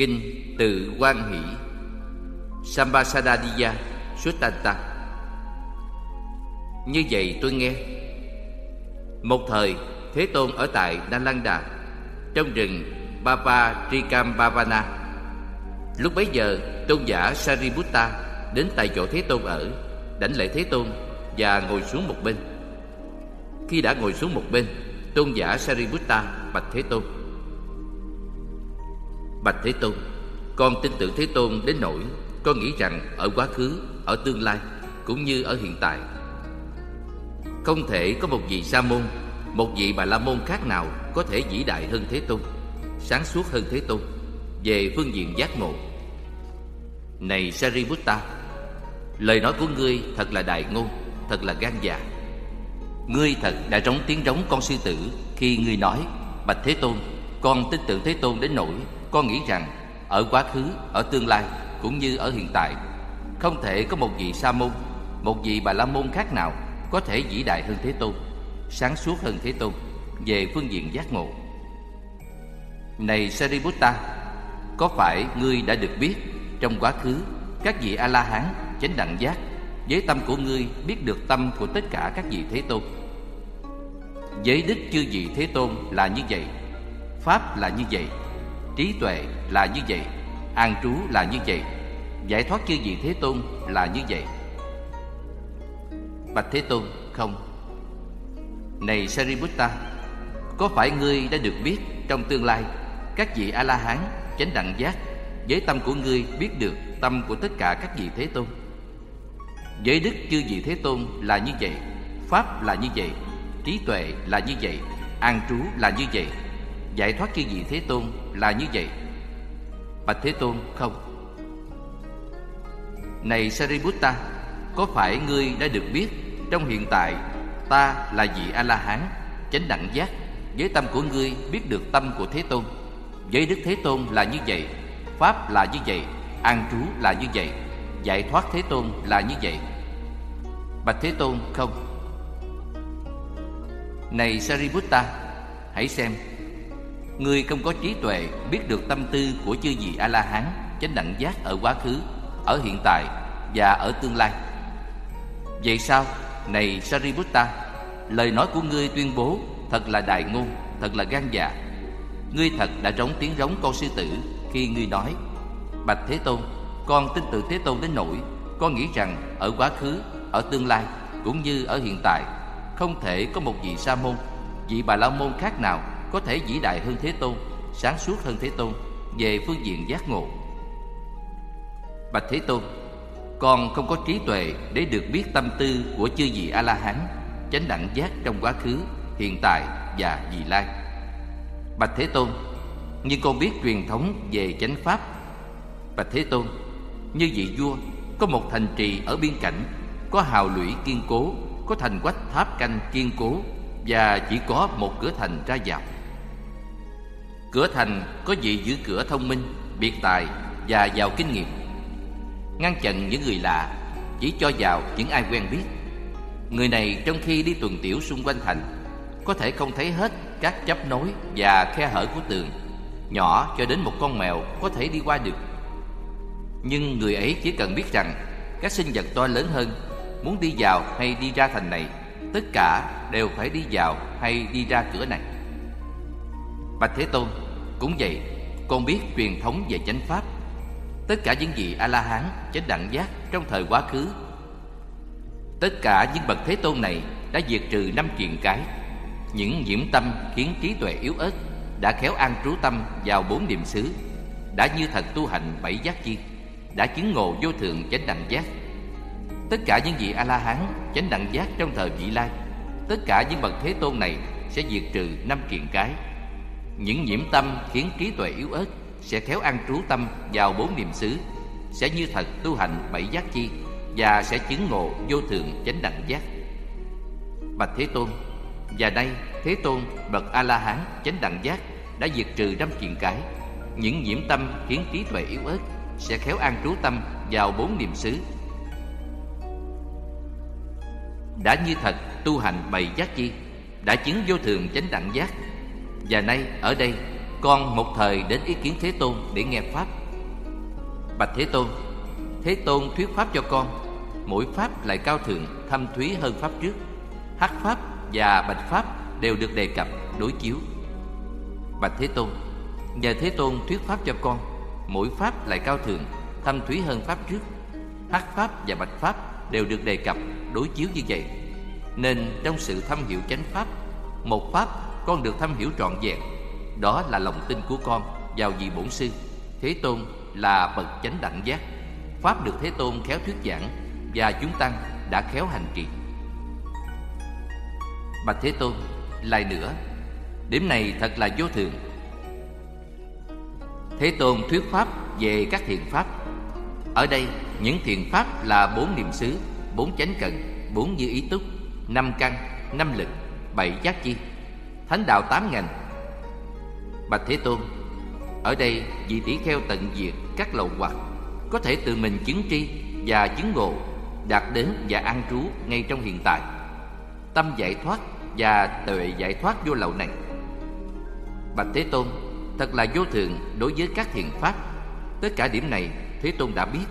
Kinh Tự quan hỷ. Sambasadadiya Suttanta Như vậy tôi nghe. Một thời, Thế Tôn ở tại Nalanda Trong rừng Baba Trikambhavana Lúc bấy giờ, Tôn giả Sariputta Đến tại chỗ Thế Tôn ở, Đảnh lễ Thế Tôn Và ngồi xuống một bên. Khi đã ngồi xuống một bên, Tôn giả Sariputta bạch Thế Tôn. Bạch Thế Tôn. Con tin tưởng Thế Tôn đến nỗi Con nghĩ rằng ở quá khứ, ở tương lai Cũng như ở hiện tại Không thể có một vị sa môn Một vị bà la môn khác nào Có thể vĩ đại hơn Thế Tôn Sáng suốt hơn Thế Tôn Về phương diện giác ngộ. Này Sariputta Lời nói của ngươi thật là đại ngôn Thật là gan dạ. Ngươi thật đã trống tiếng trống con sư tử Khi ngươi nói Bạch Thế Tôn Con tin tưởng Thế Tôn đến nỗi con nghĩ rằng Ở quá khứ, ở tương lai Cũng như ở hiện tại Không thể có một vị sa môn Một vị bà la môn khác nào Có thể vĩ đại hơn Thế Tôn Sáng suốt hơn Thế Tôn Về phương diện giác ngộ. Này Sariputta Có phải ngươi đã được biết Trong quá khứ Các vị A-la-hán chánh đẳng giác với tâm của ngươi biết được tâm của tất cả các vị Thế Tôn? Giới đức chư vị Thế Tôn là như vậy Pháp là như vậy Trí tuệ là như vậy, An trú là như vậy, Giải thoát chư vị Thế Tôn là như vậy. Bạch Thế Tôn, không. Này Sariputta, Có phải ngươi đã được biết trong tương lai Các vị A-la-hán chánh đẳng giác Với tâm của ngươi biết được tâm của tất cả các vị Thế Tôn? Giới đức chư vị Thế Tôn là như vậy, Pháp là như vậy, Trí tuệ là như vậy, An trú là như vậy, Giải thoát chư vị Thế Tôn là như vậy. Bạch Thế Tôn không. Này Sariputta, Có phải ngươi đã được biết Trong hiện tại Ta là vị A-la-hán, Chánh đẳng giác, Với tâm của ngươi biết được tâm của Thế Tôn? Với Đức Thế Tôn là như vậy, Pháp là như vậy, An trú là như vậy, Giải thoát Thế Tôn là như vậy. Bạch Thế Tôn không. Này Sariputta, Hãy xem. Ngươi không có trí tuệ biết được tâm tư của chư vị A-la-hán Chánh đẳng giác ở quá khứ, Ở hiện tại và ở tương lai. Vậy sao? Này Sariputta, Lời nói của ngươi tuyên bố Thật là đại ngôn, Thật là gan dạ. Ngươi thật đã trống tiếng rống con sư tử Khi ngươi nói, Bạch Thế Tôn, Con tin tưởng Thế Tôn đến nỗi Con nghĩ rằng ở quá khứ, Ở tương lai Cũng như ở hiện tại Không thể có một vị sa môn Vị bà la môn khác nào có thể vĩ đại hơn Thế Tôn Sáng suốt hơn Thế Tôn Về phương diện giác ngộ. Bạch Thế Tôn Con không có trí tuệ để được biết tâm tư của chư vị A-la-hán Chánh đẳng giác trong quá khứ, hiện tại và vị lai. Bạch Thế Tôn Nhưng con biết truyền thống về chánh pháp Bạch Thế Tôn Như vị vua Có một thành trì ở biên cảnh Có hào lũy kiên cố Có thành quách tháp canh kiên cố Và chỉ có một cửa thành ra vào. Cửa thành có vị giữ cửa thông minh, Biệt tài và giàu kinh nghiệm. Ngăn chặn những người lạ, Chỉ cho vào những ai quen biết. Người này trong khi đi tuần tiểu xung quanh thành, Có thể không thấy hết các chấp nối và khe hở của tường, Nhỏ cho đến một con mèo có thể đi qua được. Nhưng người ấy chỉ cần biết rằng Các sinh vật to lớn hơn Muốn đi vào hay đi ra thành này, Tất cả đều phải đi vào hay đi ra cửa này. Bạch Thế Tôn, Cũng vậy, Con biết truyền thống về chánh pháp. Tất cả những vị A-la-hán chánh đẳng giác trong thời quá khứ. Tất cả những bậc Thế Tôn này đã diệt trừ năm chuyện cái. Những nhiễm tâm khiến trí tuệ yếu ớt Đã khéo an trú tâm vào bốn niệm xứ, Đã như thật tu hành bảy giác chi, Đã chứng ngộ vô thượng chánh đẳng giác. Tất cả những vị A-la-hán chánh đẳng giác trong thời vị lai, Tất cả những bậc Thế Tôn này sẽ diệt trừ năm kiện cái. Những nhiễm tâm khiến trí tuệ yếu ớt Sẽ khéo an trú tâm vào bốn niệm xứ, Sẽ như thật tu hành bảy giác chi Và sẽ chứng ngộ vô thượng chánh đẳng giác. Bạch Thế Tôn, Và đây Thế Tôn, bậc A-la-hán chánh đẳng giác Đã diệt trừ năm kiện cái. Những nhiễm tâm khiến trí tuệ yếu ớt Sẽ khéo an trú tâm vào bốn niệm xứ. Đã như thật tu hành bày giác chi, đã chứng vô thường chánh đẳng giác và nay ở đây Con một thời đến ý kiến Thế Tôn để nghe Pháp. Bạch Thế Tôn Thế Tôn thuyết Pháp cho con Mỗi Pháp lại cao thượng, thâm thúy hơn Pháp trước. Hắc Pháp và Bạch Pháp đều được đề cập, đối chiếu. Bạch Thế Tôn Nhờ Thế Tôn thuyết Pháp cho con Mỗi Pháp lại cao thượng, thâm thúy hơn Pháp trước. Hắc Pháp và Bạch Pháp đều được đề cập, đối chiếu như vậy. Nên trong sự thâm hiểu chánh Pháp Một Pháp con được thâm hiểu trọn vẹn. Đó là lòng tin của con vào vị bổn sư. Thế Tôn là bậc chánh đẳng giác. Pháp được Thế Tôn khéo thuyết giảng Và chúng tăng đã khéo hành trì. Bạch Thế Tôn, Lại nữa. Điểm này thật là vô thường. Thế Tôn thuyết Pháp về các thiện Pháp. Ở đây, những thiện Pháp là bốn niệm xứ, Bốn chánh cần, Bốn như ý túc, Năm căn, Năm lực, Bảy giác chi. Thánh đạo tám ngành Bạch Thế Tôn, Ở đây vị tỷ kheo tận diệt các lậu hoặc Có thể tự mình chứng tri và chứng ngộ, Đạt đến và an trú ngay trong hiện tại. Tâm giải thoát và tuệ giải thoát vô lậu này. Bạch Thế Tôn, Thật là vô thường đối với các thiền pháp. Tất cả điểm này Thế Tôn đã biết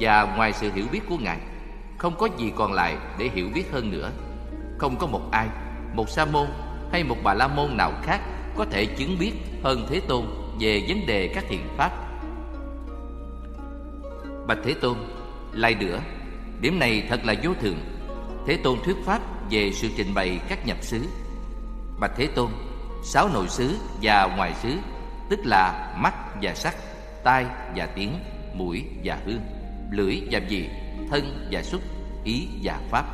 Và ngoài sự hiểu biết của Ngài, Không có gì còn lại để hiểu biết hơn nữa. Không có một ai, Một sa môn hay một bà la môn nào khác Có thể chứng biết hơn Thế Tôn Về vấn đề các thiện pháp. Bạch Thế Tôn Lại nữa Điểm này thật là vô thường. Thế Tôn thuyết pháp về sự trình bày các nhập xứ. Bạch Thế Tôn, Sáu nội xứ và ngoài xứ, Tức là mắt và sắc, Tai và tiếng, Mũi và hương, Lưỡi và vị, Thân và xúc, Ý và pháp.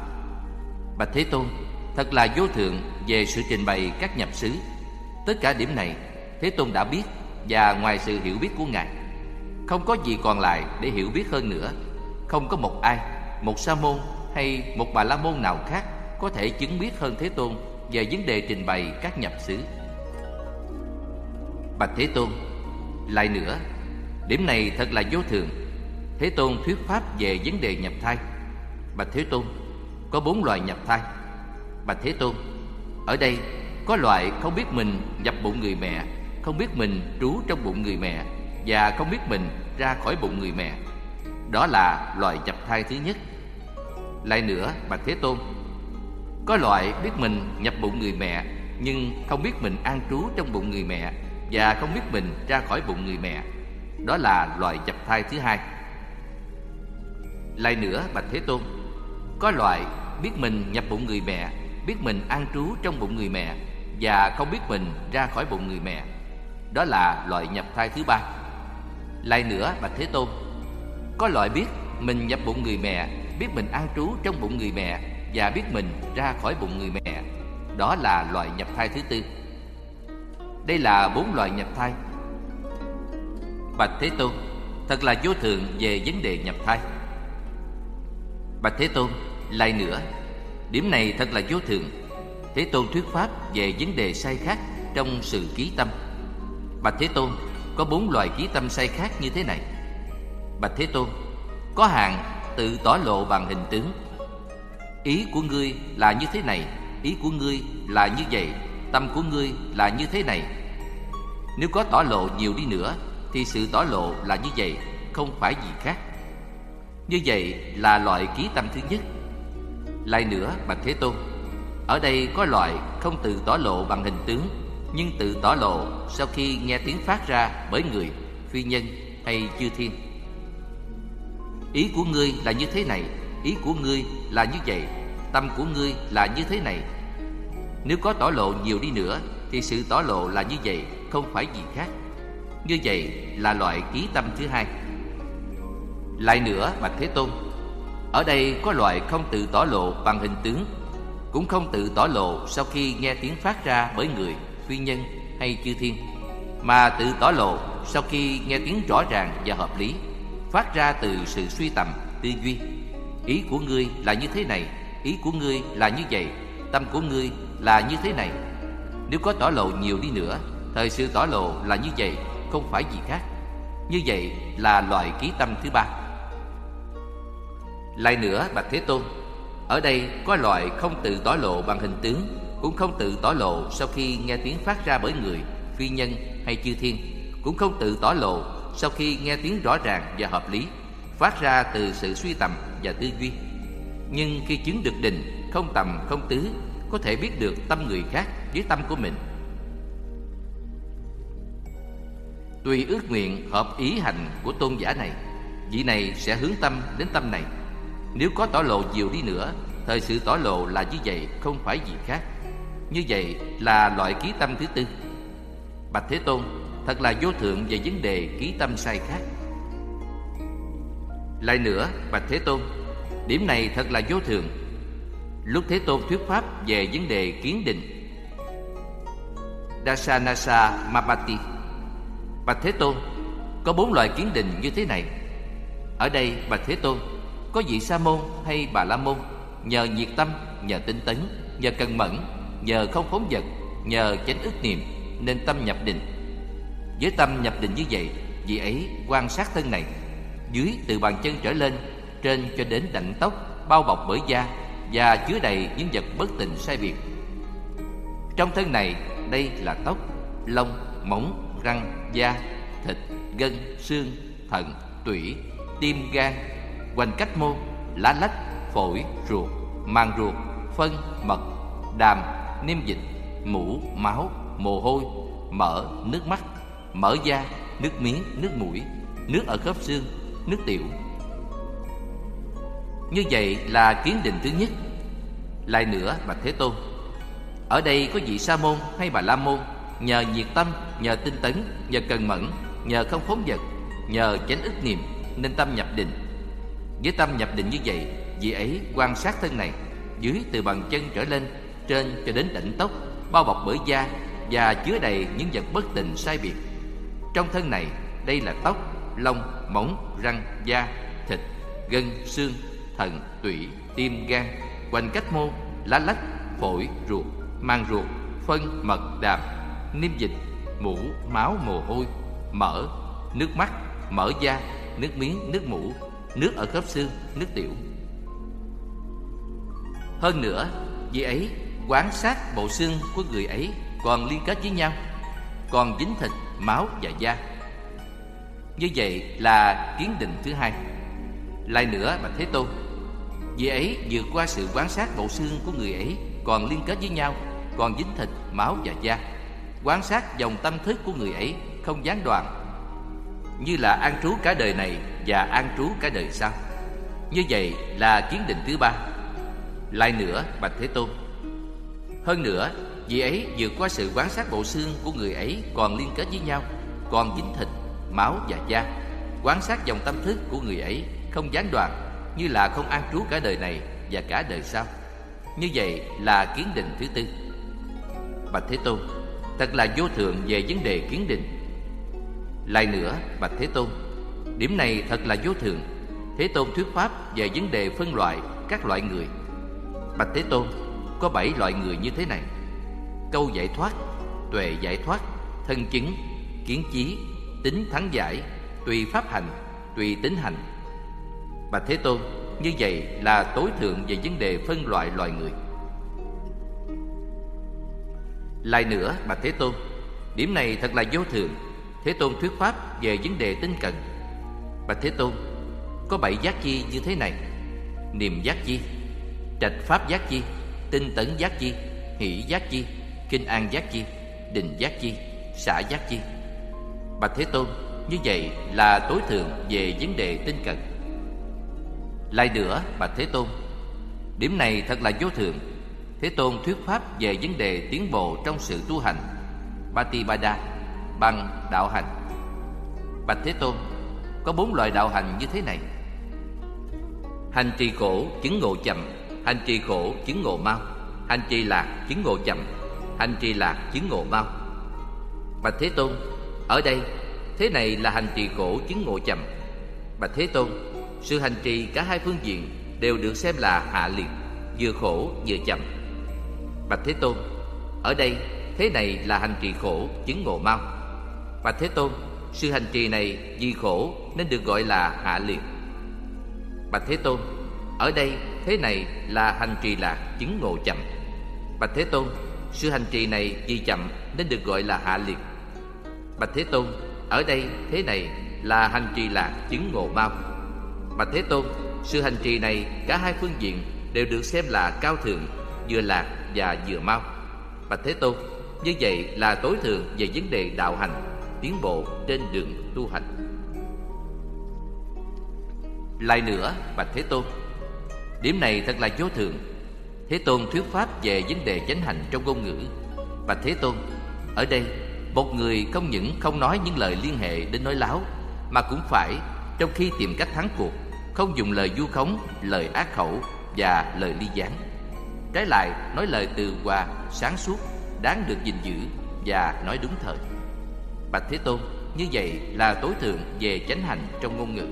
Bạch Thế Tôn Thật là vô thượng về sự trình bày các nhập xứ. Tất cả điểm này, Thế Tôn đã biết Và ngoài sự hiểu biết của Ngài, Không có gì còn lại để hiểu biết hơn nữa. Không có một ai, Một sa môn hay một bà la môn nào khác Có thể chứng biết hơn Thế Tôn Về vấn đề trình bày các nhập xứ. Bạch Thế Tôn, Lại nữa, Điểm này thật là vô thường. Thế Tôn thuyết pháp về vấn đề nhập thai. Bạch Thế Tôn, Có bốn loài nhập thai. Bạch Thế Tôn. Ở đây, có loại không biết mình nhập bụng người mẹ, Không biết mình trú trong bụng người mẹ, Và không biết mình ra khỏi bụng người mẹ. Đó là loại nhập thai thứ nhất. Lại nữa, Bạch Thế Tôn, Có loại biết mình nhập bụng người mẹ, Nhưng không biết mình an trú trong bụng người mẹ, Và không biết mình ra khỏi bụng người mẹ. Đó là loại nhập thai thứ hai. Lại nữa, Bạch Thế Tôn, Có loại biết mình nhập bụng người mẹ biết mình an trú trong bụng người mẹ và không biết mình ra khỏi bụng người mẹ. Đó là loại nhập thai thứ ba. Lại nữa, Bạch Thế Tôn, có loại biết mình nhập bụng người mẹ, biết mình an trú trong bụng người mẹ và biết mình ra khỏi bụng người mẹ. Đó là loại nhập thai thứ tư. Đây là bốn loại nhập thai. Bạch Thế Tôn, thật là vô thường về vấn đề nhập thai. Bạch Thế Tôn, lại nữa, Điểm này thật là vô thường. Thế Tôn thuyết pháp về vấn đề sai khác trong sự ký tâm. Bạch Thế Tôn, có bốn loại ký tâm sai khác như thế này. Bạch Thế Tôn, Có hạng tự tỏ lộ bằng hình tướng. Ý của ngươi là như thế này, Ý của ngươi là như vậy, Tâm của ngươi là như thế này. Nếu có tỏ lộ nhiều đi nữa, Thì sự tỏ lộ là như vậy, Không phải gì khác. Như vậy là loại ký tâm thứ nhất lại nữa Bạch Thế Tôn. Ở đây có loại không tự tỏ lộ bằng hình tướng, Nhưng tự tỏ lộ sau khi nghe tiếng phát ra bởi người, Phi nhân hay chư thiên. Ý của ngươi là như thế này, Ý của ngươi là như vậy, Tâm của ngươi là như thế này. Nếu có tỏ lộ nhiều đi nữa, Thì sự tỏ lộ là như vậy, Không phải gì khác. Như vậy là loại ký tâm thứ hai. Lại nữa Bạch Thế Tôn ở đây có loại không tự tỏ lộ bằng hình tướng Cũng không tự tỏ lộ sau khi nghe tiếng phát ra bởi người, phi nhân hay chư thiên Mà tự tỏ lộ sau khi nghe tiếng rõ ràng và hợp lý Phát ra từ sự suy tầm, tư duy. Ý của ngươi là như thế này Ý của ngươi là như vậy Tâm của ngươi là như thế này. Nếu có tỏ lộ nhiều đi nữa Thời sự tỏ lộ là như vậy Không phải gì khác. Như vậy là loại ký tâm thứ ba lại nữa, Bạch Thế Tôn, Ở đây có loại không tự tỏ lộ bằng hình tướng, Cũng không tự tỏ lộ sau khi nghe tiếng phát ra bởi người, phi nhân hay chư thiên, cũng không tự tỏ lộ sau khi nghe tiếng rõ ràng và hợp lý, phát ra từ sự suy tầm và tư duy. Nhưng khi chứng được định, không tầm, không tứ, có thể biết được tâm người khác với tâm của mình. Tùy ước nguyện hợp ý hành của tôn giả này, vị này sẽ hướng tâm đến tâm này nếu có tỏ lộ nhiều đi nữa, thời sự tỏ lộ là như vậy, không phải gì khác. Như vậy là loại ký tâm thứ tư. Bạch thế tôn, thật là vô thượng về vấn đề ký tâm sai khác. Lại nữa, bạch thế tôn, điểm này thật là vô thường lúc thế tôn thuyết pháp về vấn đề kiến định dasanasa mapati bạch thế tôn, có bốn loại kiến định như thế này. Ở đây, bạch thế tôn có vị sa môn hay bà la môn, nhờ nhiệt tâm, nhờ tinh tấn, nhờ cần mẫn, nhờ không phóng vật, nhờ chánh ức niệm, nên tâm nhập định. Với tâm nhập định như vậy, vị ấy quan sát thân này, dưới từ bàn chân trở lên, trên cho đến đảnh tóc, bao bọc bởi da, và chứa đầy những vật bất tịnh sai biệt. Trong thân này, đây là tóc, lông, móng, răng, da, thịt, gân, xương, thận, tủy, tim, gan hoành cách mô lá lách, phổi, ruột, màng ruột, phân, mật, đàm, niêm dịch, mũ, máu, mồ hôi, mỡ, nước mắt, mỡ da, nước miếng, nước mũi, nước ở khớp xương, nước tiểu. Như vậy là kiến định thứ nhất. Lại nữa, bạch thế tôn, ở đây có vị sa môn hay bà la môn, nhờ nhiệt tâm, nhờ tinh tấn, nhờ cần mẫn, nhờ không phóng vật, nhờ chánh ức niệm nên tâm nhập định với tâm nhập định như vậy, vị ấy quan sát thân này, dưới từ bàn chân trở lên, trên cho đến đỉnh tóc, bao bọc bởi da và chứa đầy những vật bất tình sai biệt. Trong thân này, đây là tóc, lông, móng, răng, da, thịt, gân, xương thận tủy, tim, gan, quanh cách mô, lá lách, phổi, ruột mang ruột, phân, mật, đàm, niêm dịch, mũ, máu, mồ hôi, mỡ, nước mắt, mỡ da, nước miếng, nước mũ nước ở khớp xương, nước tiểu. Hơn nữa, vị ấy quan sát bộ xương của người ấy còn liên kết với nhau, còn dính thịt, máu và da. Như vậy là kiến định thứ hai. Lại nữa bạch thế tôn, vị ấy vượt qua sự quan sát bộ xương của người ấy còn liên kết với nhau, còn dính thịt, máu và da. Quan sát dòng tâm thức của người ấy không gián đoạn như là an trú cả đời này và an trú cả đời sau. Như vậy là kiến định thứ ba. Lại nữa, bạch thế tôn. Hơn nữa, vị ấy vượt qua sự quan sát bộ xương của người ấy còn liên kết với nhau, còn dính thịt máu và da. Quan sát dòng tâm thức của người ấy không gián đoạn, như là không an trú cả đời này và cả đời sau. Như vậy là kiến định thứ tư. Bạch thế tôn, thật là vô thượng về vấn đề kiến định lại nữa, bạch thế tôn, điểm này thật là vô thường. thế tôn thuyết pháp về vấn đề phân loại các loại người bạch thế tôn, có bảy loại người như thế này câu giải thoát, tuệ giải thoát, thân chứng, kiến chí, tính thắng giải, tùy pháp hành, tùy tính hành bạch thế tôn, như vậy là tối thượng về vấn đề phân loại loài người lại nữa, bạch thế tôn, điểm này thật là vô thường thế tôn thuyết pháp về vấn đề tinh cần. Bạch thế tôn, có bảy giác chi như thế này. Niềm giác chi, trạch pháp giác chi, tinh tấn giác chi, hỷ giác chi, kinh an giác chi, định giác chi, xả giác chi. Bạch thế tôn, như vậy là tối thượng về vấn đề tinh cần. Lại nữa, bạch thế tôn, điểm này thật là vô thượng thế tôn thuyết pháp về vấn đề tiến bộ trong sự tu hành. Batipada bằng đạo hành. Bạch Thế Tôn, Có bốn loại đạo hành như thế này. Hành trì khổ chứng ngộ chậm, Hành trì khổ chứng ngộ mau, Hành trì lạc chứng ngộ chậm, Hành trì lạc chứng ngộ mau. Bạch Thế Tôn, Ở đây, Thế này là hành trì khổ chứng ngộ chậm. Bạch Thế Tôn, Sự hành trì cả hai phương diện Đều được xem là hạ liệt, Vừa khổ vừa chậm. Bạch Thế Tôn, Ở đây, thế này là hành trì khổ chứng ngộ mau. Bạch Thế Tôn, Sự hành trì này vì khổ Nên được gọi là hạ liệt. Bạch Thế Tôn, Ở đây thế này là hành trì lạc chứng ngộ chậm. Bạch Thế Tôn, Sự hành trì này vì chậm Nên được gọi là hạ liệt. Bạch Thế Tôn, Ở đây thế này là hành trì lạc chứng ngộ mau. Bạch Thế Tôn, Sự hành trì này cả hai phương diện Đều được xem là cao thượng, Vừa lạc và vừa mau. Bạch Thế Tôn, Như vậy là tối thượng về vấn đề đạo hành. Tiến bộ trên đường tu hành. Lại nữa Bạch Thế Tôn Điểm này thật là vô thường. Thế Tôn thuyết pháp về vấn đề chánh hành trong ngôn ngữ. Bạch Thế Tôn Ở đây một người không những không nói những lời liên hệ đến nói láo Mà cũng phải trong khi tìm cách thắng cuộc Không dùng lời du khống, lời ác khẩu và lời ly gián. Trái lại nói lời từ hòa, sáng suốt, đáng được gìn giữ và nói đúng thời. Bạch Thế Tôn như vậy là tối thượng về chánh hành trong ngôn ngữ.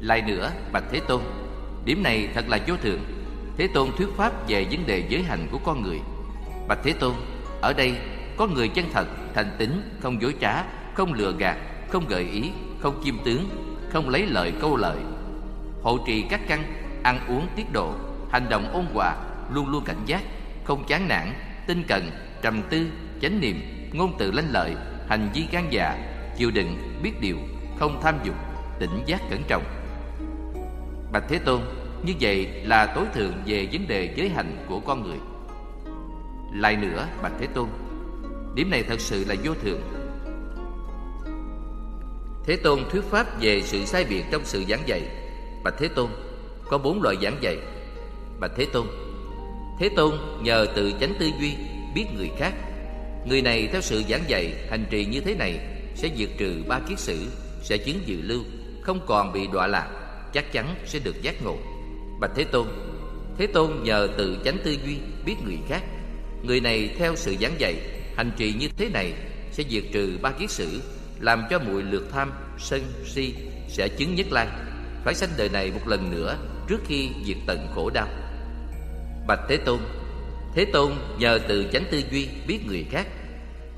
Lại nữa Bạch Thế Tôn Điểm này thật là vô thường Thế Tôn thuyết pháp về vấn đề giới hành của con người. Bạch Thế Tôn Ở đây có người chân thật, thành tín, không dối trá, không lừa gạt, không gợi ý, không chiêm tướng, không lấy lợi câu lợi. Hộ trì các căn, ăn uống tiết độ, hành động ôn hòa, luôn luôn cảnh giác, không chán nản, tinh cần, trầm tư, chánh niệm, ngôn từ lanh lợi, hành vi gan dạ, chịu đựng, biết điều, không tham dục, tỉnh giác cẩn trọng. Bạch Thế Tôn Như vậy là tối thượng về vấn đề giới hành của con người. Lại nữa Bạch Thế Tôn Điểm này thật sự là vô thường. Thế Tôn thuyết pháp về sự sai biệt trong sự giảng dạy. Bạch Thế Tôn Có bốn loại giảng dạy. Bạch Thế Tôn Thế Tôn nhờ từ chánh tư duy biết người khác. Người này theo sự giảng dạy hành trì như thế này Sẽ diệt trừ ba kiết sử Sẽ chứng dự lưu Không còn bị đọa lạc chắc chắn sẽ được giác ngộ. Bạch Thế Tôn, Thế Tôn nhờ tự chánh tư duy biết người khác. Người này theo sự giảng dạy, hành trì như thế này sẽ diệt trừ ba kiết sử, làm cho muội lược tham, sân, si sẽ chứng nhất lai, phải sanh đời này một lần nữa trước khi diệt tận khổ đau. Bạch Thế Tôn, Thế Tôn nhờ từ chánh tư duy biết người khác.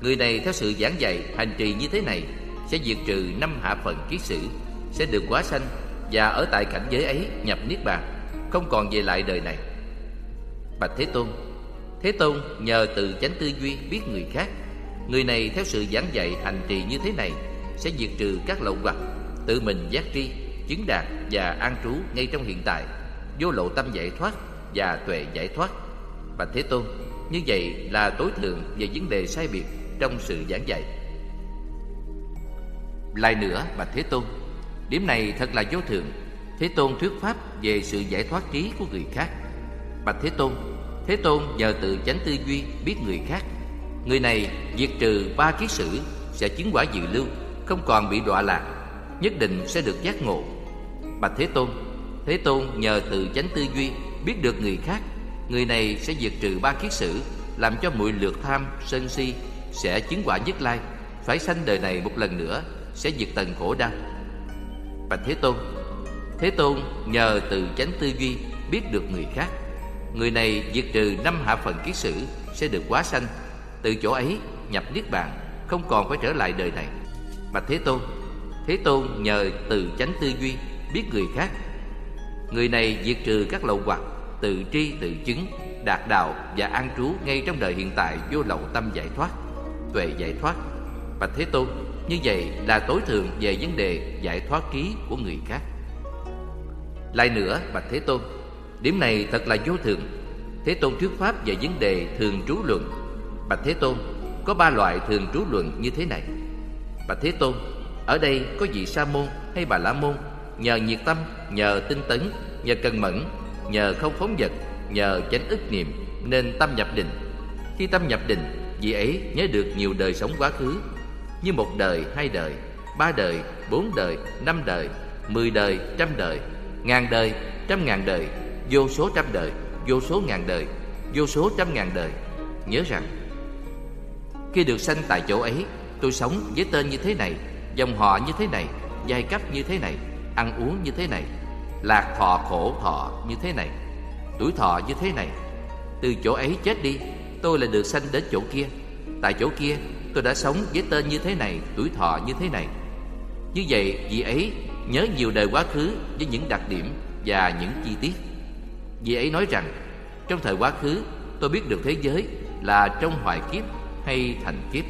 Người này theo sự giảng dạy, hành trì như thế này sẽ diệt trừ năm hạ phần kiết sử, sẽ được quá sanh và ở tại cảnh giới ấy nhập niết bàn không còn về lại đời này. Bạch thế tôn. Thế tôn nhờ từ chánh tư duy biết người khác người này theo sự giảng dạy hành trì như thế này sẽ diệt trừ các lậu hoặc tự mình giác tri chứng đạt và an trú ngay trong hiện tại vô lộ tâm giải thoát và tuệ giải thoát. Bạch thế tôn. Như vậy là tối thượng về vấn đề sai biệt trong sự giảng dạy. Lại nữa bạch thế tôn Điểm này thật là vô thường. Thế Tôn thuyết pháp về sự giải thoát trí của người khác. Bạch Thế Tôn Thế Tôn nhờ tự chánh tư duy biết người khác. Người này diệt trừ ba kiết sử Sẽ chứng quả dự lưu Không còn bị đọa lạc Nhất định sẽ được giác ngộ. Bạch Thế Tôn Thế Tôn nhờ tự chánh tư duy biết được người khác Người này sẽ diệt trừ ba kiết sử Làm cho muội lược tham, sân si sẽ chứng quả nhất lai. Phải sanh đời này một lần nữa, Sẽ diệt tận khổ đau Bạch Thế Tôn. Thế Tôn nhờ từ chánh tư duy biết được người khác. Người này diệt trừ năm hạ phần kiết sử Sẽ được quá sanh. Từ chỗ ấy, nhập Niết Bàn, Không còn phải trở lại đời này. Bạch Thế Tôn. Thế Tôn nhờ từ chánh tư duy biết người khác. Người này diệt trừ các lậu hoặc, Tự tri tự chứng, Đạt đạo và an trú ngay trong đời hiện tại Vô lậu tâm giải thoát. Tuệ giải thoát. Bạch Thế Tôn như vậy là tối thượng về vấn đề giải thoát ký của người khác. Lại nữa Bạch Thế Tôn Điểm này thật là vô thường Thế Tôn thuyết pháp về vấn đề thường trú luận. Bạch Thế Tôn Có ba loại thường trú luận như thế này. Bạch Thế Tôn Ở đây có vị Sa môn hay Bà La môn Nhờ nhiệt tâm, nhờ tinh tấn Nhờ cần mẫn, nhờ không phóng vật Nhờ chánh ức niệm Nên tâm nhập định. Khi tâm nhập định vì ấy nhớ được nhiều đời sống quá khứ như một đời, hai đời, ba đời, bốn đời, năm đời, mười đời, trăm đời, ngàn đời, trăm ngàn đời, vô số trăm đời, vô số ngàn đời, vô số trăm ngàn đời. Nhớ rằng, khi được sanh tại chỗ ấy, tôi sống với tên như thế này, dòng họ như thế này, giai cấp như thế này, ăn uống như thế này, lạc thọ khổ thọ như thế này, tuổi thọ như thế này. Từ chỗ ấy chết đi, tôi lại được sanh đến chỗ kia. Tại chỗ kia, tôi đã sống với tên như thế này, tuổi thọ như thế này. Như vậy, vị ấy nhớ nhiều đời quá khứ với những đặc điểm và những chi tiết. Vị ấy nói rằng, trong thời quá khứ, tôi biết được thế giới là trong hoài kiếp hay thành kiếp.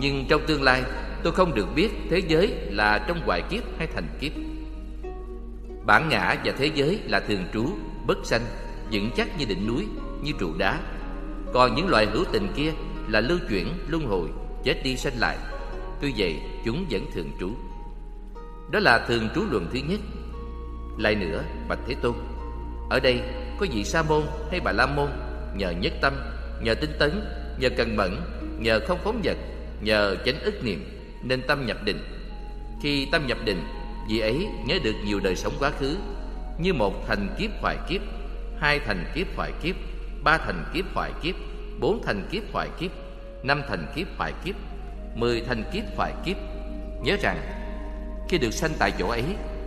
Nhưng trong tương lai tôi không được biết thế giới là trong hoài kiếp hay thành kiếp Bản ngã và thế giới là thường trú, bất sanh, vững chắc như đỉnh núi, như trụ đá còn những loại hữu tình kia là lưu chuyển, luân hồi, chết đi sanh lại. Tuy vậy chúng vẫn thường trú. Đó là thường trú luận thứ nhất. Lại nữa, Bạch Thế Tôn Ở đây có vị Sa Môn hay Bà La Môn Nhờ nhất tâm, nhờ tinh tấn, nhờ cần mẫn Nhờ không phóng vật, nhờ chánh ức niệm Nên tâm nhập định. Khi tâm nhập định Vị ấy nhớ được nhiều đời sống quá khứ Như một thành kiếp hoài kiếp Hai thành kiếp hoài kiếp Ba thành kiếp hoại kiếp, Bốn thành kiếp hoại kiếp, Năm thành kiếp hoại kiếp, Mười thành kiếp hoại kiếp. Nhớ rằng, Khi được sanh tại chỗ ấy,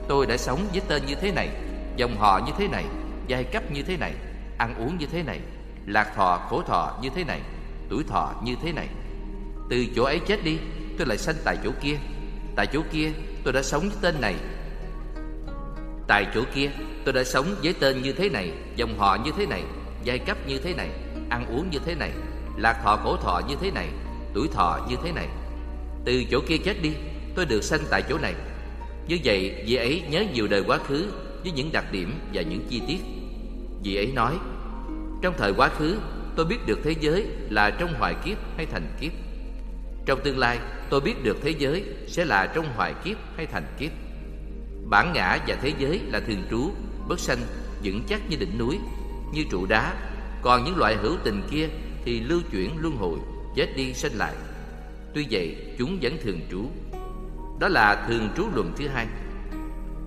Tôi đã sống với tên như thế này, Dòng họ như thế này, Giai cấp như thế này, Ăn uống như thế này, Lạc thọ, khổ thọ như thế này, Tuổi thọ như thế này. Từ chỗ ấy chết đi, Tôi lại sanh tại chỗ kia. Tại chỗ kia, tôi đã sống với tên này. Tại chỗ kia, tôi đã sống với tên như thế này, Dòng họ như thế này. Giai cấp như thế này Ăn uống như thế này Lạc thọ khổ thọ như thế này Tuổi thọ như thế này. Từ chỗ kia chết đi Tôi được sanh tại chỗ này. Như vậy vị ấy nhớ nhiều đời quá khứ Với những đặc điểm và những chi tiết. Vị ấy nói Trong thời quá khứ tôi biết được thế giới Là trong hoài kiếp hay thành kiếp. Trong tương lai tôi biết được thế giới Sẽ là trong hoài kiếp hay thành kiếp. Bản ngã và thế giới là thường trú Bất sanh, vững chắc như đỉnh núi. Như trụ đá. Còn những loại hữu tình kia Thì lưu chuyển luân hồi, Chết đi sinh lại. Tuy vậy, chúng vẫn thường trú. Đó là thường trú luận thứ hai.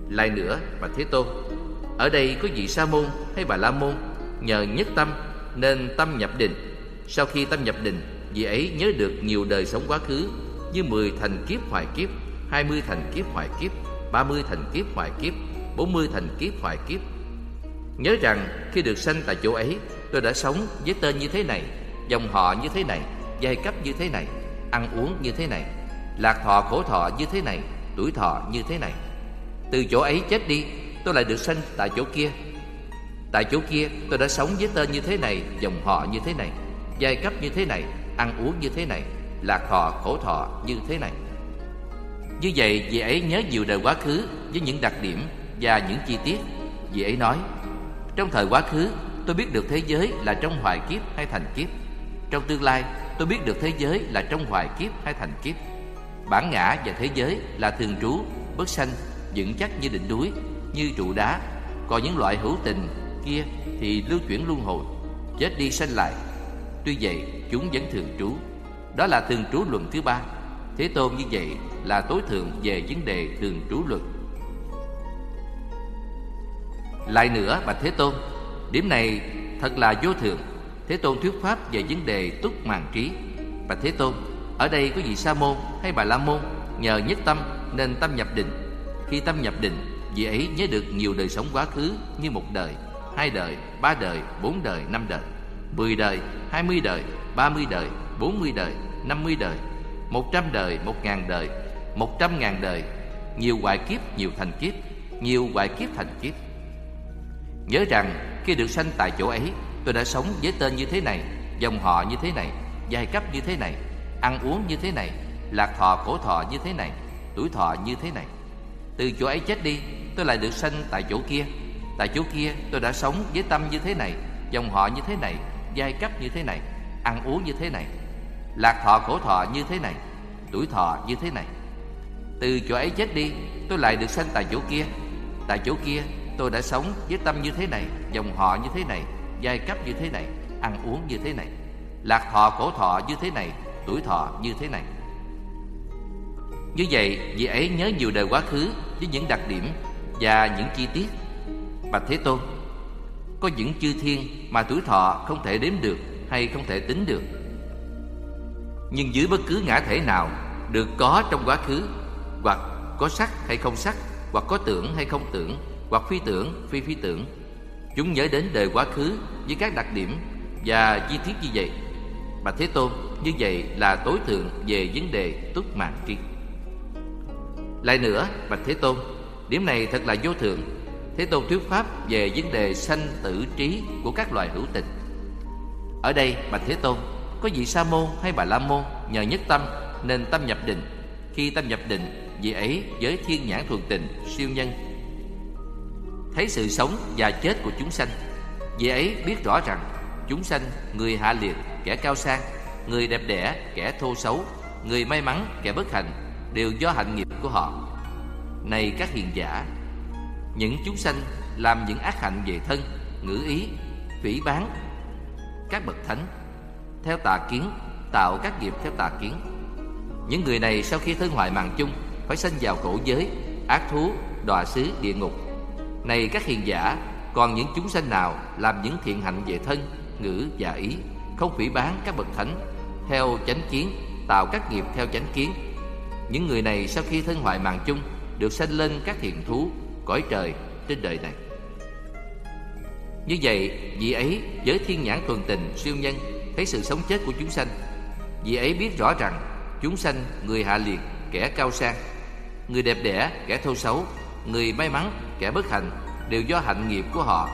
Lại nữa bà Thế Tôn, Ở đây có vị Sa môn hay bà La môn? Nhờ nhất tâm Nên tâm nhập định. Sau khi tâm nhập định, Vị ấy nhớ được nhiều đời sống quá khứ Như mười thành kiếp hoài kiếp, hai mươi thành kiếp hoài kiếp, ba mươi thành kiếp hoài kiếp, bốn mươi thành kiếp hoài kiếp. Nhớ rằng khi được sanh tại chỗ ấy Tôi đã sống với tên như thế này Dòng họ như thế này Giai cấp như thế này Ăn uống như thế này Lạc thọ khổ thọ như thế này Tuổi thọ như thế này Từ chỗ ấy chết đi Tôi lại được sanh tại chỗ kia Tại chỗ kia tôi đã sống với tên như thế này Dòng họ như thế này Giai cấp như thế này Ăn uống như thế này Lạc thọ khổ thọ như thế này Như vậy vị ấy nhớ nhiều đời quá khứ Với những đặc điểm và những chi tiết Vị ấy nói trong thời quá khứ tôi biết được thế giới là trong hoài kiếp hay thành kiếp. Trong tương lai tôi biết được thế giới là trong hoài kiếp hay thành kiếp. Bản ngã và thế giới là thường trú, bất sanh, vững chắc như đỉnh núi, như trụ đá. Còn những loại hữu tình kia thì lưu chuyển luân hồi, chết đi sanh lại. Tuy vậy chúng vẫn thường trú. Đó là thường trú luận thứ ba. Thế Tôn như vậy là tối thượng về vấn đề thường trú luận lại nữa Bạch Thế Tôn Điểm này thật là vô thường. Thế Tôn thuyết pháp về vấn đề túc màn trí. Bạch Thế Tôn Ở đây có vị Sa Môn hay Bà La Môn? Nhờ nhất tâm nên tâm nhập định. Khi tâm nhập định Vị ấy nhớ được nhiều đời sống quá khứ Như một đời, hai đời, ba đời, bốn đời, năm đời Mười đời, hai mươi đời, ba mươi đời, bốn mươi đời, năm mươi đời Một trăm đời, một ngàn đời, một trăm ngàn đời. Nhiều hoài kiếp, nhiều thành kiếp Nhiều hoài kiếp thành kiếp. Nhớ rằng khi được sanh tại chỗ ấy Tôi đã sống với tên như thế này Dòng họ như thế này Giai cấp như thế này Ăn uống như thế này Lạc thọ khổ thọ như thế này Tuổi thọ như thế này Từ chỗ ấy chết đi Tôi lại được sanh tại chỗ kia Tại chỗ kia tôi đã sống với tâm như thế này Dòng họ như thế này Giai cấp như thế này Ăn uống như thế này Lạc thọ khổ thọ như thế này Tuổi thọ như thế này Từ chỗ ấy chết đi Tôi lại được sanh tại chỗ kia Tại chỗ kia tôi đã sống với tâm như thế này, Dòng họ như thế này, Giai cấp như thế này, Ăn uống như thế này, Lạc thọ khổ thọ như thế này, Tuổi thọ như thế này. Như vậy, vị ấy nhớ nhiều đời quá khứ Với những đặc điểm Và những chi tiết. Bạch Thế Tôn, Có những chư thiên mà tuổi thọ không thể đếm được Hay không thể tính được. Nhưng dưới bất cứ ngã thể nào, Được có trong quá khứ, Hoặc có sắc hay không sắc, Hoặc có tưởng hay không tưởng hoặc phi tưởng, phi phi tưởng Chúng nhớ đến đời quá khứ với các đặc điểm và chi tiết như vậy. Bạch Thế Tôn, như vậy là tối thượng về vấn đề túc mạng tri. Lại nữa, Bạch Thế Tôn, điểm này thật là vô thượng. Thế Tôn thuyết pháp về vấn đề sanh tử trí của các loài hữu tình. Ở đây, Bạch Thế Tôn, có vị Sa môn hay Bà La môn nhờ nhất tâm nên tâm nhập định Khi tâm nhập định Vị ấy với thiên nhãn thuần tình siêu nhân Thấy sự sống và chết của chúng sanh. Vì ấy biết rõ rằng Chúng sanh, người hạ liệt, kẻ cao sang Người đẹp đẽ, kẻ thô xấu Người may mắn, kẻ bất hạnh Đều do hạnh nghiệp của họ. Này các hiền giả Những chúng sanh làm những ác hạnh về thân Ngữ ý, phỉ bán Các bậc thánh Theo tà kiến Tạo các nghiệp theo tà kiến. Những người này sau khi thân hoại mạng chung Phải sanh vào cổ giới Ác thú, đọa xứ, địa ngục. Này các hiền giả Còn những chúng sanh nào làm những thiện hạnh về thân Ngữ và ý Không phỉ bán các bậc thánh Theo chánh kiến Tạo các nghiệp theo chánh kiến Những người này sau khi thân hoại mạng chung Được sanh lên các thiện thú Cõi trời trên đời này như vậy, vị ấy với thiên nhãn thuần tình siêu nhân thấy sự sống chết của chúng sanh. Vị ấy biết rõ rằng chúng sanh người hạ liệt, kẻ cao sang, người đẹp đẽ, kẻ thô xấu, người may mắn, kẻ bất hạnh đều do hạnh nghiệp của họ.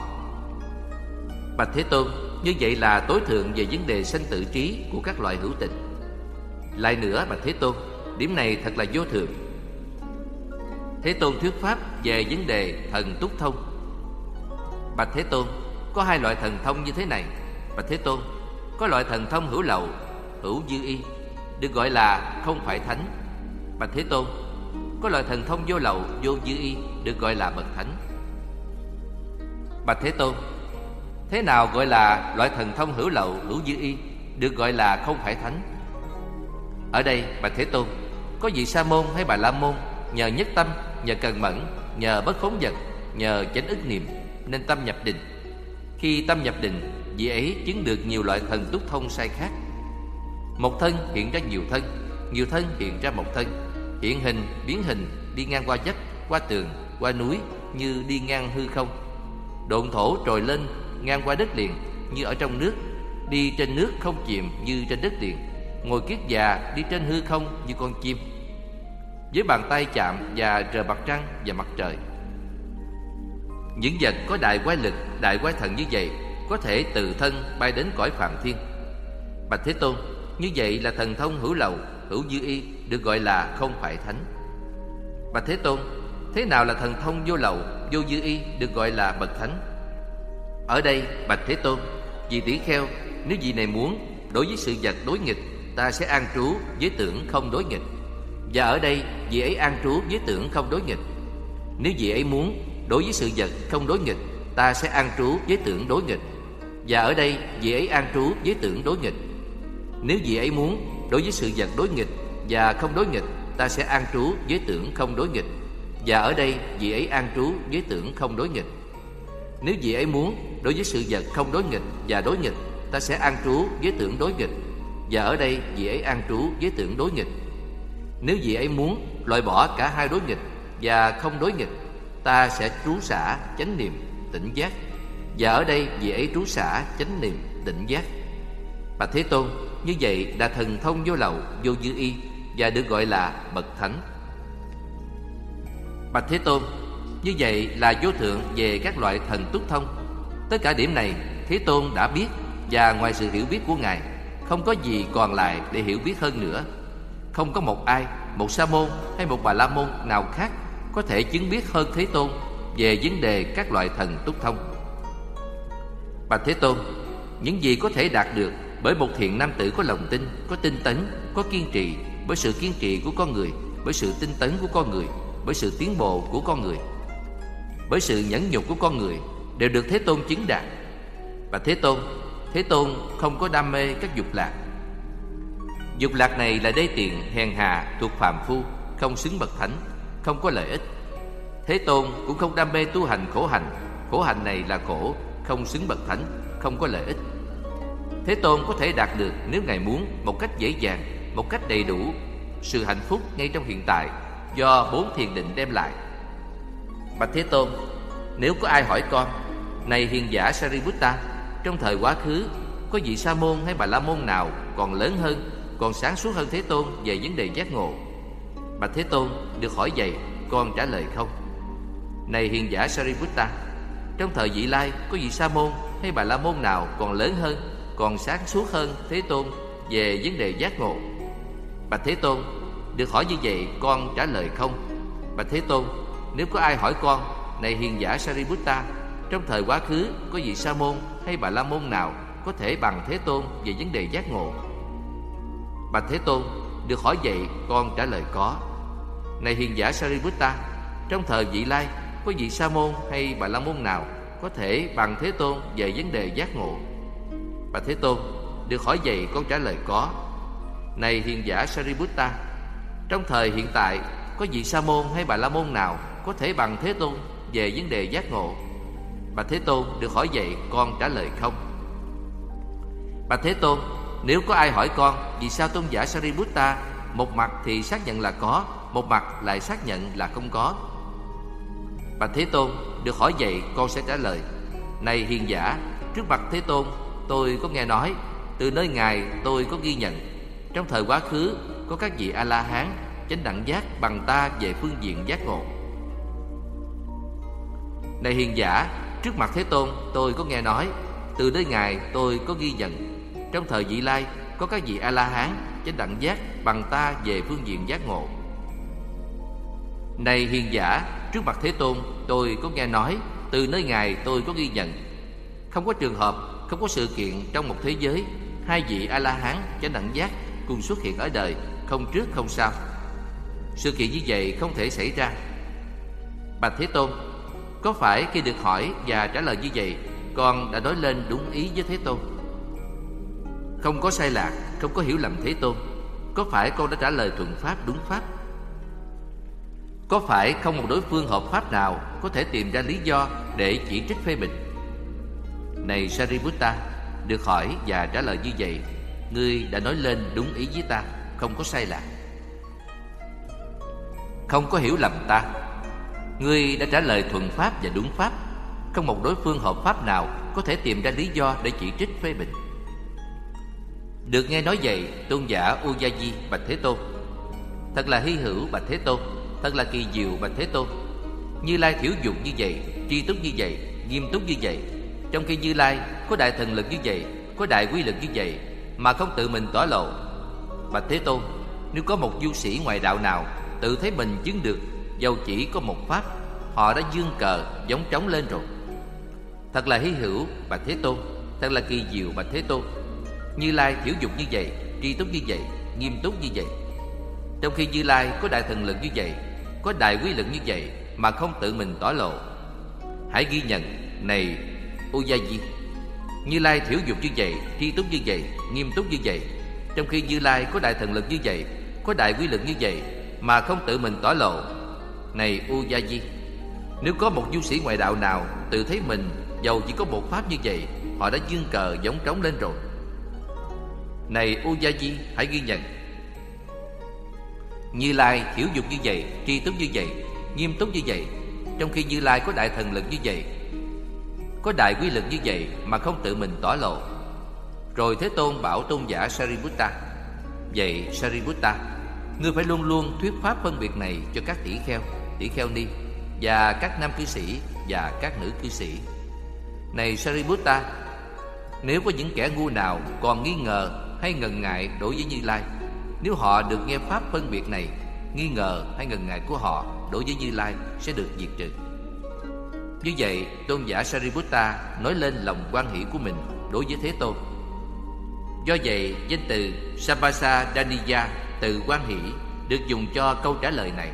Bạch Thế Tôn, như vậy là tối thượng về vấn đề sanh tử trí của các loại hữu tình. Lại nữa Bạch Thế Tôn, điểm này thật là vô thường. Thế Tôn thuyết pháp về vấn đề thần túc thông. Bạch Thế Tôn, có hai loại thần thông như thế này Bạch Thế Tôn Có loại thần thông hữu lậu Hữu dư y Được gọi là không phải thánh Bạch Thế Tôn có loại thần thông vô lậu vô dư y Được gọi là bậc thánh. Bạch Thế Tôn Thế nào gọi là loại thần thông hữu lậu hữu dư y Được gọi là không phải thánh? Ở đây Bạch Thế Tôn Có vị Sa môn hay Bà La môn Nhờ nhất tâm, nhờ cần mẫn Nhờ bất khốn vật, nhờ chánh ức niệm Nên tâm nhập định. Khi tâm nhập định, vị ấy chứng được nhiều loại thần túc thông sai khác. Một thân hiện ra nhiều thân, nhiều thân hiện ra một thân, hiện hình, biến hình, đi ngang qua vách, qua tường, qua núi như đi ngang hư không. Độn thổ trồi lên ngang qua đất liền như ở trong nước, đi trên nước không chìm như trên đất liền, ngồi kiết già đi trên hư không như con chim. Với bàn tay chạm và rờ mặt trăng và mặt trời những vật có đại quái lực, đại quái thần như vậy Có thể tự thân bay đến cõi phạm thiên Bạch Thế Tôn Như vậy là thần thông hữu lậu, hữu dư y Được gọi là không phải thánh. Bạch Thế Tôn Thế nào là thần thông vô lậu, vô dư y Được gọi là bậc thánh? Ở đây Bạch Thế Tôn Vì tỷ kheo Nếu vị này muốn Đối với sự vật đối nghịch Ta sẽ an trú với tưởng không đối nghịch. Và ở đây vị ấy an trú với tưởng không đối nghịch. Nếu vị ấy muốn Đối với sự vật không đối nghịch Ta sẽ an trú với tưởng đối nghịch. Và ở đây vị ấy an trú với tưởng đối nghịch. Nếu vị ấy muốn Đối với sự vật đối nghịch Và không đối nghịch, Ta sẽ an trú với tưởng không đối nghịch. Và ở đây, vị ấy an trú với tưởng không đối nghịch. Nếu vị ấy muốn Đối với sự vật không đối nghịch và đối nghịch, Ta sẽ an trú với tưởng đối nghịch. Và ở đây, vị ấy an trú với tưởng đối nghịch. Nếu vị ấy muốn loại bỏ cả hai đối nghịch Và không đối nghịch, ta sẽ trú xả chánh niệm, tỉnh giác. Và ở đây, vị ấy trú xả chánh niệm, tỉnh giác. Bạch thế tôn như vậy là thần thông vô lậu vô dư y và được gọi là bậc thánh. Bạch thế tôn như vậy là vô thượng về các loại thần túc thông. Tất cả điểm này thế tôn đã biết và ngoài sự hiểu biết của ngài không có gì còn lại để hiểu biết hơn nữa. Không có một ai một sa môn hay một bà la môn nào khác có thể chứng biết hơn Thế Tôn về vấn đề các loại thần túc thông. Bạch Thế Tôn, những gì có thể đạt được bởi một thiện nam tử có lòng tin, có tinh tấn, có kiên trì, bởi sự kiên trì của con người, bởi sự tinh tấn của con người, bởi sự tiến bộ của con người, bởi sự nhẫn nhục của con người đều được Thế Tôn chứng đạt. Và Thế Tôn, Thế Tôn không có đam mê các dục lạc. Dục lạc này là đê tiện, hèn hà, thuộc phàm phu, không xứng bậc thánh, không có lợi ích. Thế Tôn cũng không đam mê tu hành khổ hành Khổ hành này là khổ Không xứng bậc thánh Không có lợi ích. Thế Tôn có thể đạt được, nếu Ngài muốn, Một cách dễ dàng, Một cách đầy đủ Sự hạnh phúc ngay trong hiện tại, Do bốn thiền định đem lại. Bạch Thế Tôn, Nếu có ai hỏi con, Này hiền giả Sariputta, Trong thời quá khứ, Có vị Sa môn hay Bà La môn nào Còn lớn hơn, Còn sáng suốt hơn Thế Tôn Về vấn đề giác ngộ? Bạch Thế Tôn được hỏi vậy, Con trả lời không. Này hiền giả Sariputta, Trong thời vị lai, có vị Sa môn hay Bà La môn nào còn lớn hơn còn sáng suốt hơn Thế Tôn Về vấn đề giác ngộ. Bạch Thế Tôn, Được hỏi như vậy, con trả lời không? Bạch Thế Tôn, Nếu có ai hỏi con, Này hiền giả Sariputta, Trong thời quá khứ, có vị Sa môn hay Bà La môn nào Có thể bằng Thế Tôn về vấn đề giác ngộ? Bạch Thế Tôn, Được hỏi vậy, con trả lời có. Này hiền giả Sariputta, Trong thời vị lai, Có vị Sa môn hay Bà La môn nào Có thể bằng Thế Tôn về vấn đề giác ngộ? Bà Thế Tôn, Được hỏi vậy con trả lời có. Này hiền giả Sariputta, Trong thời hiện tại, Có vị Sa môn hay Bà La môn nào Có thể bằng Thế Tôn về vấn đề giác ngộ? Bà Thế Tôn được hỏi vậy con trả lời không? Bà Thế Tôn, Nếu có ai hỏi con Vì sao tôn giả Sariputta Một mặt thì xác nhận là có, Một mặt lại xác nhận là không có? Bà Thế Tôn Được hỏi vậy con sẽ trả lời. Này hiền giả, Trước mặt Thế Tôn Tôi có nghe nói, Từ nơi Ngài tôi có ghi nhận. Trong thời quá khứ, Có các vị A-la-hán Chánh đẳng giác bằng ta về phương diện giác ngộ. Này hiền giả, Trước mặt Thế Tôn tôi có nghe nói, Từ nơi Ngài tôi có ghi nhận. Trong thời vị lai, Có các vị A-la-hán Chánh đẳng giác bằng ta về phương diện giác ngộ. Này hiền giả, Trước mặt Thế Tôn tôi có nghe nói, Từ nơi Ngài tôi có ghi nhận. Không có trường hợp không có sự kiện trong một thế giới, Hai vị A-la-hán chánh đẳng giác Cùng xuất hiện ở đời, Không trước, không sau. Sự kiện như vậy không thể xảy ra. Bạch Thế Tôn, Có phải khi được hỏi và trả lời như vậy, Con đã nói lên đúng ý với Thế Tôn? Không có sai lạc, Không có hiểu lầm Thế Tôn. Có phải con đã trả lời thuận pháp, đúng pháp? Có phải không một đối phương hợp pháp nào Có thể tìm ra lý do để chỉ trích phê bình? Này Sariputta, Được hỏi và trả lời như vậy, Ngươi đã nói lên đúng ý với ta, Không có sai lạc Không có hiểu lầm ta. Ngươi đã trả lời thuận pháp và đúng pháp. Không một đối phương hợp pháp nào Có thể tìm ra lý do để chỉ trích phê bình. Được nghe nói vậy, Tôn giả Ujayi Bạch Thế Tôn Thật là hy hữu Bạch Thế Tôn Thật là kỳ diệu Bạch Thế Tôn Như Lai thiểu dụng như vậy, Tri túc như vậy, Nghiêm túc như vậy trong khi Như Lai có đại thần lực như vậy, Có đại quy lực như vậy Mà không tự mình tỏ lộ. Bạch Thế Tôn, Nếu có một du sĩ ngoài đạo nào Tự thấy mình chứng được Dầu chỉ có một pháp, Họ đã dương cờ, giống trống lên rồi. Thật là hy hữu, Bạch Thế Tôn, Thật là kỳ diệu, Bạch Thế Tôn. Như Lai thiểu dục như vậy, Tri túc như vậy, Nghiêm túc như vậy. Trong khi Như Lai có đại thần lực như vậy, Có đại quy lực như vậy Mà không tự mình tỏ lộ. Hãy ghi nhận, Này Ujayi Như Lai thiểu dục như vậy Tri túc như vậy Nghiêm túc như vậy Trong khi Như Lai có đại thần lực như vậy Có đại quy lực như vậy Mà không tự mình tỏ lộ Này Ujayi Nếu có một du sĩ ngoại đạo nào Tự thấy mình Dầu chỉ có một pháp như vậy Họ đã dương cờ giống trống lên rồi Này Ujayi hãy ghi nhận Như Lai thiểu dục như vậy Tri túc như vậy Nghiêm túc như vậy Trong khi Như Lai có đại thần lực như vậy có đại quy lực như vậy Mà không tự mình tỏ lộ. Rồi Thế Tôn bảo tôn giả Sariputta Vậy Sariputta Ngươi phải luôn luôn thuyết pháp phân biệt này Cho các tỷ kheo, tỷ kheo ni Và các nam cư sĩ Và các nữ cư sĩ. Này Sariputta Nếu có những kẻ ngu nào còn nghi ngờ hay ngần ngại đối với Như Lai Nếu họ được nghe Pháp phân biệt này Nghi ngờ hay ngần ngại của họ đối với Như Lai sẽ được diệt trừ. Như vậy, tôn giả Sariputta nói lên lòng quan hỷ của mình đối với Thế Tôn. Do vậy, danh từ Sabasa Daniya từ quan hỷ được dùng cho câu trả lời này.